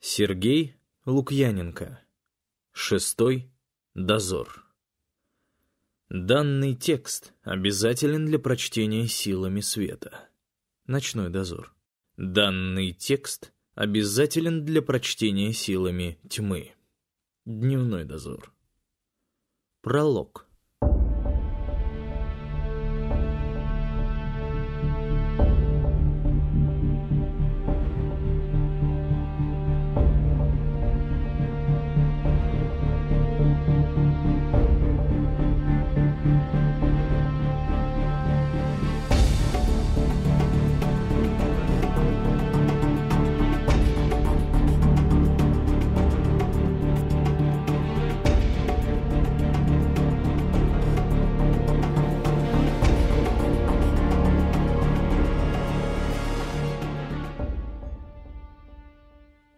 Сергей Лукьяненко. Шестой дозор. Данный текст обязателен для прочтения силами света. Ночной дозор. Данный текст обязателен для прочтения силами тьмы. Дневной дозор. Пролог.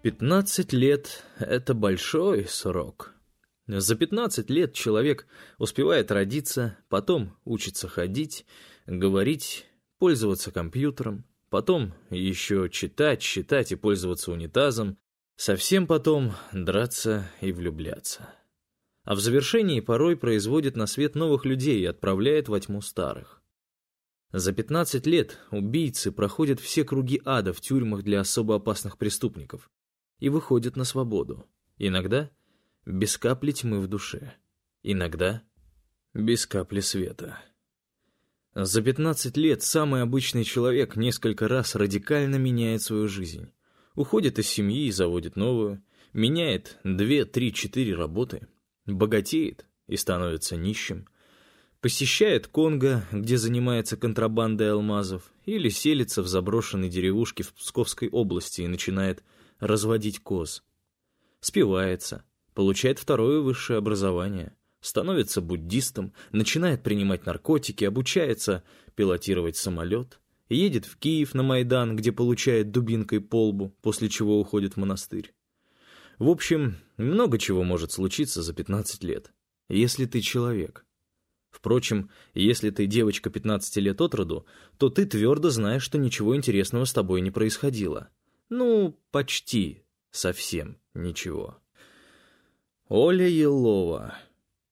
Пятнадцать лет — это большой срок. За пятнадцать лет человек успевает родиться, потом учится ходить, говорить, пользоваться компьютером, потом еще читать, считать и пользоваться унитазом, совсем потом драться и влюбляться. А в завершении порой производит на свет новых людей и отправляет во тьму старых. За 15 лет убийцы проходят все круги ада в тюрьмах для особо опасных преступников и выходят на свободу. Иногда без капли тьмы в душе, иногда без капли света. За 15 лет самый обычный человек несколько раз радикально меняет свою жизнь. Уходит из семьи и заводит новую, меняет 2, 3, 4 работы, богатеет и становится нищим, посещает Конго, где занимается контрабандой алмазов, или селится в заброшенной деревушке в Псковской области и начинает разводить коз. Спивается, получает второе высшее образование, становится буддистом, начинает принимать наркотики, обучается пилотировать самолет, едет в Киев на Майдан, где получает дубинкой по лбу, после чего уходит в монастырь. В общем, много чего может случиться за 15 лет, если ты человек. Впрочем, если ты девочка 15 лет от роду, то ты твердо знаешь, что ничего интересного с тобой не происходило. Ну, почти совсем ничего. Оля Елова.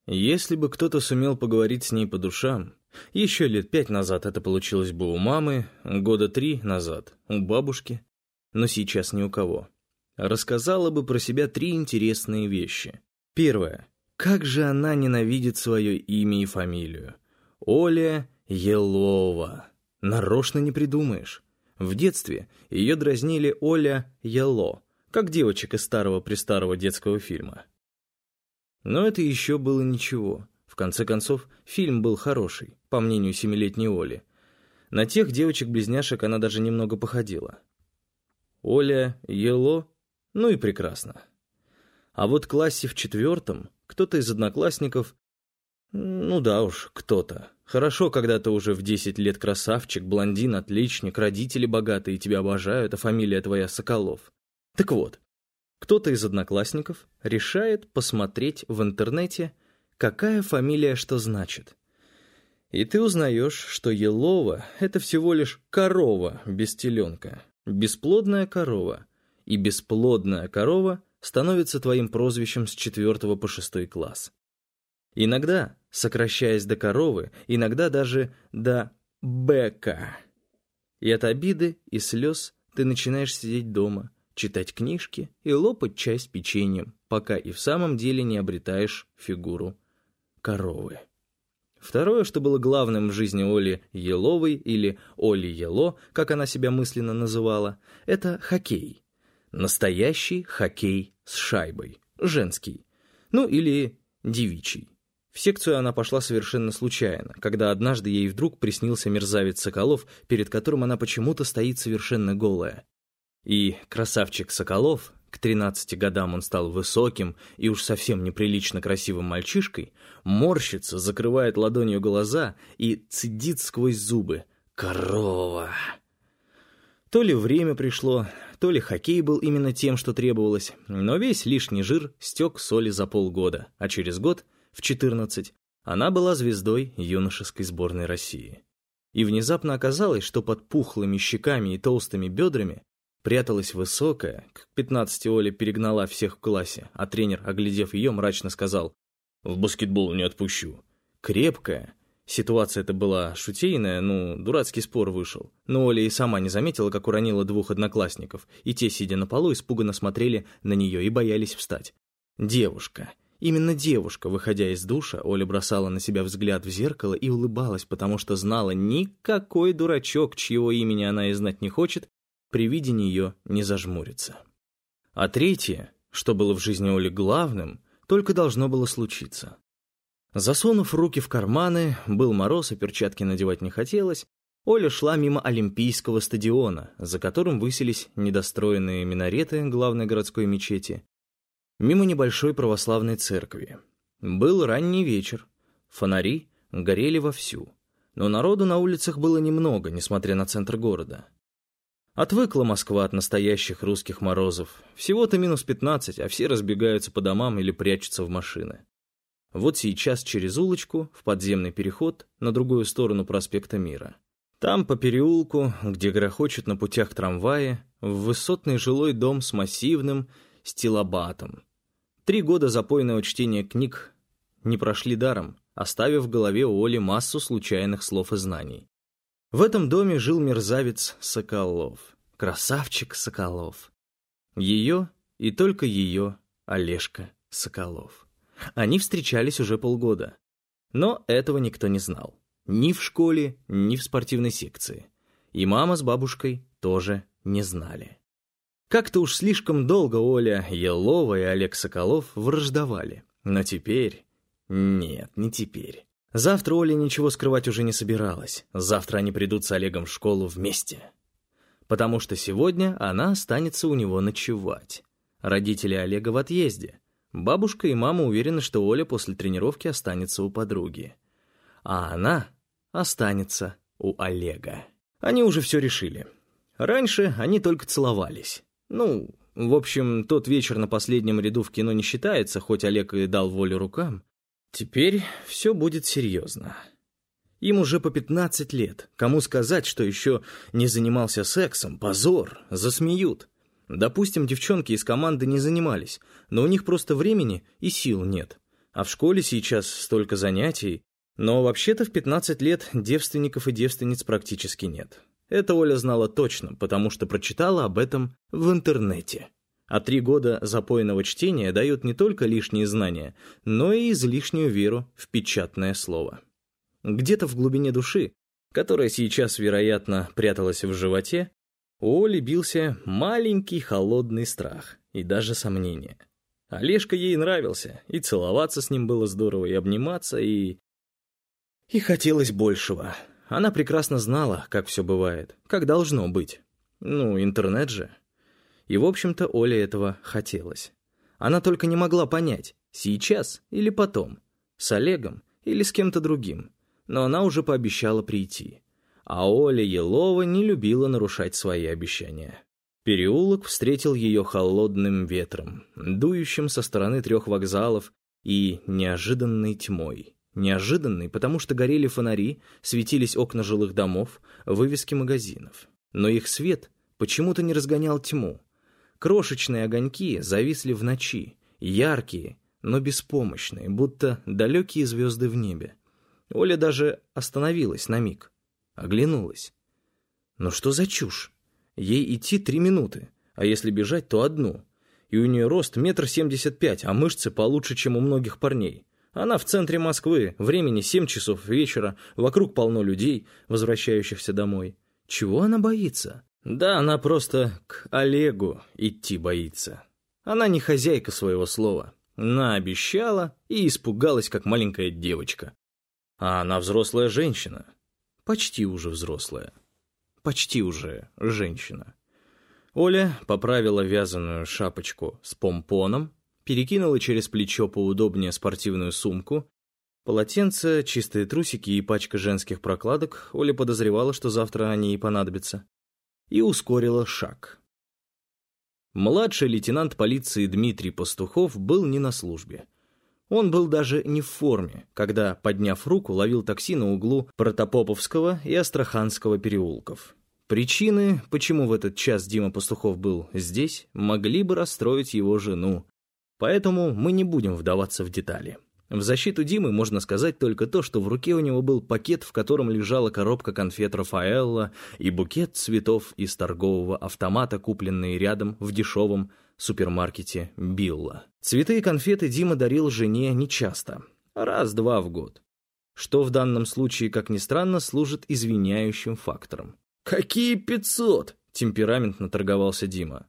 Если бы кто-то сумел поговорить с ней по душам, еще лет пять назад это получилось бы у мамы, года три назад у бабушки, но сейчас ни у кого. Рассказала бы про себя три интересные вещи. Первое. Как же она ненавидит свое имя и фамилию. Оля Елова. Нарочно не придумаешь. В детстве ее дразнили Оля Яло, как девочек из старого-престарого детского фильма. Но это еще было ничего. В конце концов, фильм был хороший, по мнению семилетней Оли. На тех девочек-близняшек она даже немного походила. Оля Ело, ну и прекрасно. А вот в классе в четвертом кто-то из одноклассников ну да уж, кто-то. Хорошо, когда ты уже в 10 лет красавчик, блондин, отличник, родители богатые тебя обожают, а фамилия твоя Соколов. Так вот, кто-то из одноклассников решает посмотреть в интернете, какая фамилия что значит. И ты узнаешь, что Елова — это всего лишь корова без теленка, бесплодная корова. И бесплодная корова становится твоим прозвищем с 4 по 6 класс. Иногда, сокращаясь до коровы, иногда даже до бека. И от обиды и слез ты начинаешь сидеть дома, читать книжки и лопать чай с печеньем, пока и в самом деле не обретаешь фигуру коровы. Второе, что было главным в жизни Оли Еловой или Оли Ело, как она себя мысленно называла, это хоккей. Настоящий хоккей с шайбой, женский, ну или девичий. В секцию она пошла совершенно случайно, когда однажды ей вдруг приснился мерзавец Соколов, перед которым она почему-то стоит совершенно голая. И красавчик Соколов, к 13 годам он стал высоким и уж совсем неприлично красивым мальчишкой, морщится, закрывает ладонью глаза и цедит сквозь зубы «Корова!». То ли время пришло, то ли хоккей был именно тем, что требовалось, но весь лишний жир стек соли за полгода, а через год — в 14 она была звездой юношеской сборной России. И внезапно оказалось, что под пухлыми щеками и толстыми бедрами пряталась высокая, к пятнадцати Оля перегнала всех в классе, а тренер, оглядев ее, мрачно сказал «В баскетбол не отпущу». Крепкая, Ситуация эта была шутейная, ну, дурацкий спор вышел. Но Оля и сама не заметила, как уронила двух одноклассников, и те, сидя на полу, испуганно смотрели на нее и боялись встать. Девушка. Именно девушка, выходя из душа, Оля бросала на себя взгляд в зеркало и улыбалась, потому что знала, никакой дурачок, чьего имени она и знать не хочет, при виде нее не зажмурится. А третье, что было в жизни Оли главным, только должно было случиться. Засунув руки в карманы, был мороз, и перчатки надевать не хотелось, Оля шла мимо Олимпийского стадиона, за которым высились недостроенные минареты главной городской мечети, мимо небольшой православной церкви. Был ранний вечер, фонари горели вовсю, но народу на улицах было немного, несмотря на центр города. Отвыкла Москва от настоящих русских морозов. Всего-то минус пятнадцать, а все разбегаются по домам или прячутся в машины. Вот сейчас через улочку, в подземный переход, на другую сторону проспекта Мира. Там, по переулку, где грохочет на путях трамваи, в высотный жилой дом с массивным стилобатом. Три года запойного чтения книг не прошли даром, оставив в голове у Оли массу случайных слов и знаний. В этом доме жил мерзавец Соколов. Красавчик Соколов. Ее и только ее Олежка Соколов. Они встречались уже полгода. Но этого никто не знал. Ни в школе, ни в спортивной секции. И мама с бабушкой тоже не знали. Как-то уж слишком долго Оля Елова и Олег Соколов враждовали. Но теперь... Нет, не теперь. Завтра Оля ничего скрывать уже не собиралась. Завтра они придут с Олегом в школу вместе. Потому что сегодня она останется у него ночевать. Родители Олега в отъезде. Бабушка и мама уверены, что Оля после тренировки останется у подруги. А она останется у Олега. Они уже все решили. Раньше они только целовались. Ну, в общем, тот вечер на последнем ряду в кино не считается, хоть Олег и дал волю рукам. Теперь все будет серьезно. Им уже по 15 лет. Кому сказать, что еще не занимался сексом? Позор, засмеют. Допустим, девчонки из команды не занимались, но у них просто времени и сил нет. А в школе сейчас столько занятий. Но вообще-то в 15 лет девственников и девственниц практически нет. Это Оля знала точно, потому что прочитала об этом в интернете. А три года запойного чтения дают не только лишние знания, но и излишнюю веру в печатное слово. Где-то в глубине души, которая сейчас, вероятно, пряталась в животе, у Оли бился маленький холодный страх и даже сомнение. Олежка ей нравился, и целоваться с ним было здорово, и обниматься, и... И хотелось большего. Она прекрасно знала, как все бывает, как должно быть. Ну, интернет же. И, в общем-то, Оле этого хотелось. Она только не могла понять, сейчас или потом, с Олегом или с кем-то другим. Но она уже пообещала прийти а Оля Елова не любила нарушать свои обещания. Переулок встретил ее холодным ветром, дующим со стороны трех вокзалов и неожиданной тьмой. Неожиданной, потому что горели фонари, светились окна жилых домов, вывески магазинов. Но их свет почему-то не разгонял тьму. Крошечные огоньки зависли в ночи, яркие, но беспомощные, будто далекие звезды в небе. Оля даже остановилась на миг оглянулась. Но что за чушь? Ей идти три минуты, а если бежать, то одну. И у нее рост метр семьдесят пять, а мышцы получше, чем у многих парней. Она в центре Москвы, времени семь часов вечера, вокруг полно людей, возвращающихся домой. Чего она боится? Да, она просто к Олегу идти боится. Она не хозяйка своего слова. Она обещала и испугалась, как маленькая девочка. А она взрослая женщина, почти уже взрослая, почти уже женщина. Оля поправила вязаную шапочку с помпоном, перекинула через плечо поудобнее спортивную сумку, полотенце, чистые трусики и пачка женских прокладок, Оля подозревала, что завтра они ей понадобятся, и ускорила шаг. Младший лейтенант полиции Дмитрий Пастухов был не на службе. Он был даже не в форме, когда, подняв руку, ловил такси на углу Протопоповского и Астраханского переулков. Причины, почему в этот час Дима Пастухов был здесь, могли бы расстроить его жену. Поэтому мы не будем вдаваться в детали. В защиту Димы можно сказать только то, что в руке у него был пакет, в котором лежала коробка конфет Рафаэлла и букет цветов из торгового автомата, купленные рядом в дешевом супермаркете Билла. Цветы и конфеты Дима дарил жене нечасто, раз-два в год, что в данном случае, как ни странно, служит извиняющим фактором. «Какие пятьсот?» — темпераментно торговался Дима.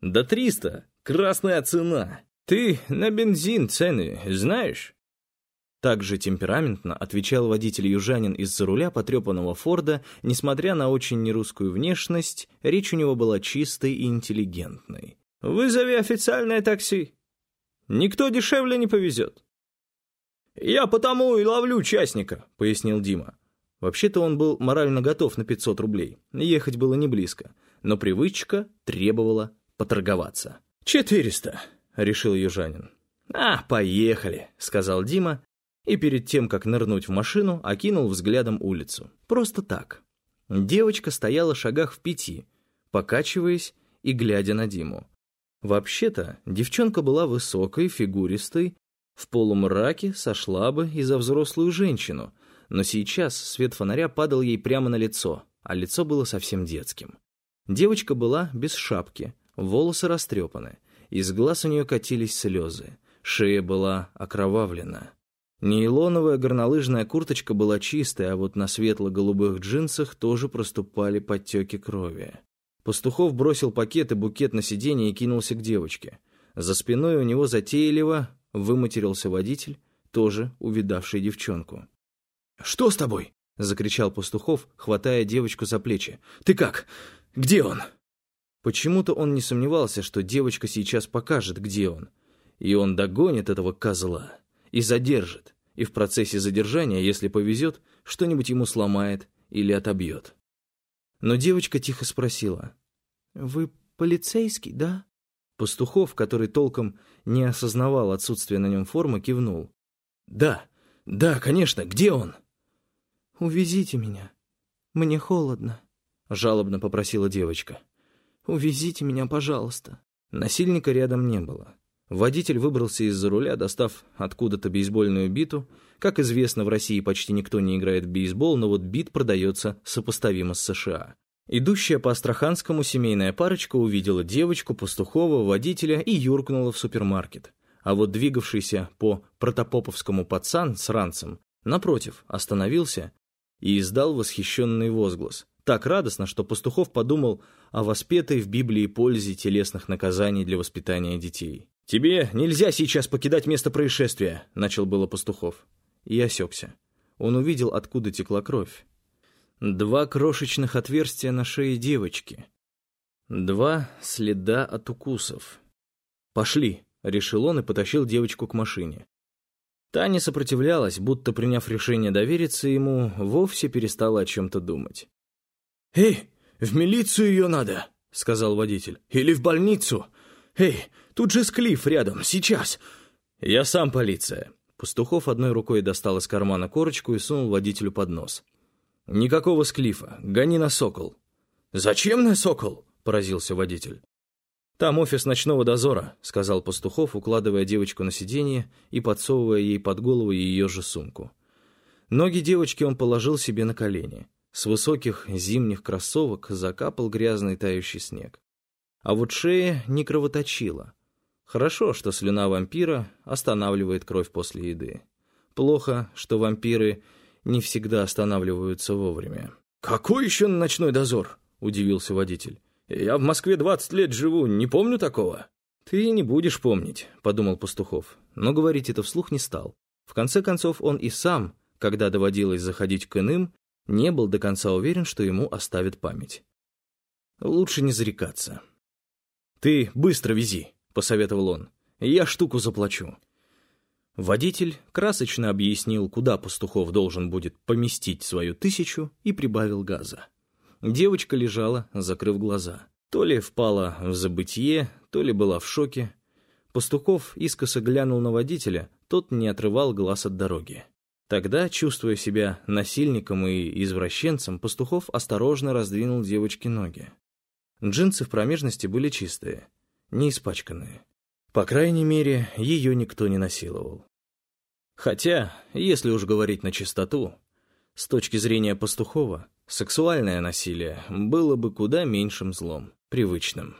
«Да триста! Красная цена! Ты на бензин цены знаешь?» Также темпераментно отвечал водитель-южанин из-за руля потрепанного Форда, несмотря на очень нерусскую внешность, речь у него была чистой и интеллигентной. «Вызови официальное такси. Никто дешевле не повезет». «Я потому и ловлю частника», — пояснил Дима. Вообще-то он был морально готов на 500 рублей. Ехать было не близко. Но привычка требовала поторговаться. «Четыреста», — решил южанин. «А, поехали», — сказал Дима, и перед тем, как нырнуть в машину, окинул взглядом улицу. Просто так. Девочка стояла шагах в пяти, покачиваясь и глядя на Диму. Вообще-то, девчонка была высокой, фигуристой, в полумраке сошла бы и за взрослую женщину, но сейчас свет фонаря падал ей прямо на лицо, а лицо было совсем детским. Девочка была без шапки, волосы растрепаны, из глаз у нее катились слезы, шея была окровавлена. Нейлоновая горнолыжная курточка была чистая, а вот на светло-голубых джинсах тоже проступали подтеки крови. Пастухов бросил пакет и букет на сиденье и кинулся к девочке. За спиной у него затейливо выматерился водитель, тоже увидавший девчонку. «Что с тобой?» — закричал Пастухов, хватая девочку за плечи. «Ты как? Где он?» Почему-то он не сомневался, что девочка сейчас покажет, где он. И он догонит этого козла и задержит, и в процессе задержания, если повезет, что-нибудь ему сломает или отобьет. Но девочка тихо спросила. «Вы полицейский, да?» Пастухов, который толком не осознавал отсутствие на нем формы, кивнул. «Да, да, конечно, где он?» «Увезите меня. Мне холодно», — жалобно попросила девочка. «Увезите меня, пожалуйста». Насильника рядом не было. Водитель выбрался из-за руля, достав откуда-то бейсбольную биту. Как известно, в России почти никто не играет в бейсбол, но вот бит продается сопоставимо с США. Идущая по Астраханскому семейная парочка увидела девочку, пастухова, водителя и юркнула в супермаркет. А вот двигавшийся по Протопоповскому пацан с ранцем, напротив, остановился и издал восхищенный возглас. Так радостно, что Пастухов подумал о воспетой в Библии пользе телесных наказаний для воспитания детей. «Тебе нельзя сейчас покидать место происшествия», — начал было Пастухов. И осекся. Он увидел, откуда текла кровь. Два крошечных отверстия на шее девочки. Два следа от укусов. «Пошли», — решил он и потащил девочку к машине. Та не сопротивлялась, будто, приняв решение довериться ему, вовсе перестала о чем-то думать. «Эй, в милицию ее надо!» — сказал водитель. «Или в больницу! Эй, тут же склиф рядом, сейчас!» «Я сам полиция!» Пастухов одной рукой достал из кармана корочку и сунул водителю под нос. «Никакого склифа, гони на «Сокол». «Зачем на «Сокол»?» — поразился водитель. «Там офис ночного дозора», — сказал Пастухов, укладывая девочку на сиденье и подсовывая ей под голову ее же сумку. Ноги девочки он положил себе на колени. С высоких зимних кроссовок закапал грязный тающий снег. А вот шея не кровоточила. Хорошо, что слюна вампира останавливает кровь после еды. Плохо, что вампиры не всегда останавливаются вовремя. «Какой еще ночной дозор?» — удивился водитель. Я в Москве двадцать лет живу, не помню такого». «Ты не будешь помнить», — подумал Пастухов, но говорить это вслух не стал. В конце концов, он и сам, когда доводилось заходить к иным, не был до конца уверен, что ему оставит память. Лучше не зарекаться. «Ты быстро вези», — посоветовал он. «Я штуку заплачу». Водитель красочно объяснил, куда Пастухов должен будет поместить свою тысячу, и прибавил газа. Девочка лежала, закрыв глаза. То ли впала в забытье, то ли была в шоке. Пастухов искоса глянул на водителя, тот не отрывал глаз от дороги. Тогда, чувствуя себя насильником и извращенцем, Пастухов осторожно раздвинул девочке ноги. Джинсы в промежности были чистые, не испачканные. По крайней мере, ее никто не насиловал. Хотя, если уж говорить на чистоту, с точки зрения Пастухова, сексуальное насилие было бы куда меньшим злом, привычным.